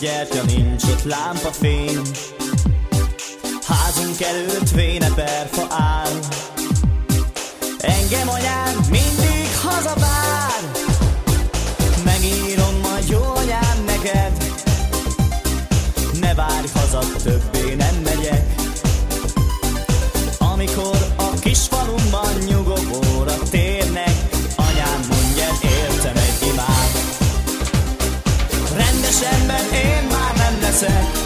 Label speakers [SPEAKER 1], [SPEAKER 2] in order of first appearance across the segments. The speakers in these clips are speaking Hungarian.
[SPEAKER 1] gyertya, nincs ott lámpafény Házunk előtt perfa áll. Engem anyám mindig I said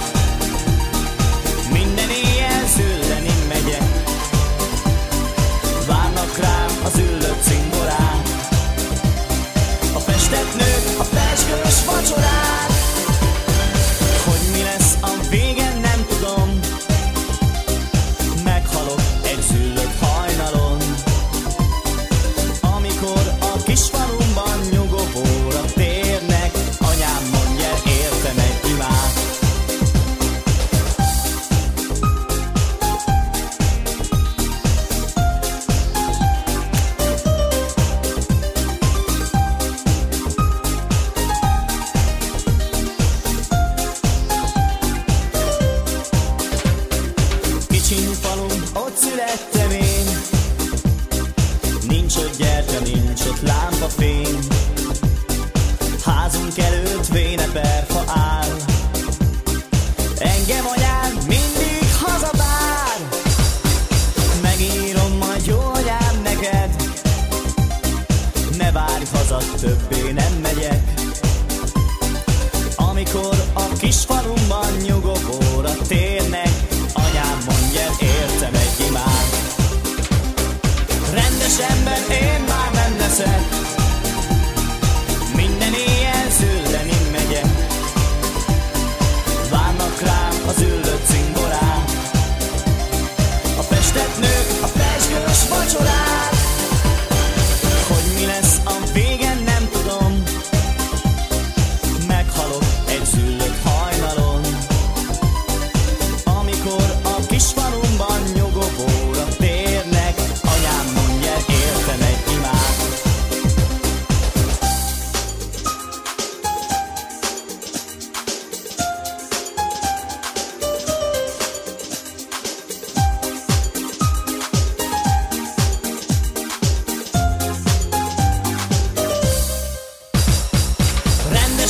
[SPEAKER 1] nincs ott, gyertya nincs ott, lámpa fény. Már nem leszek.
[SPEAKER 2] Várnak rám az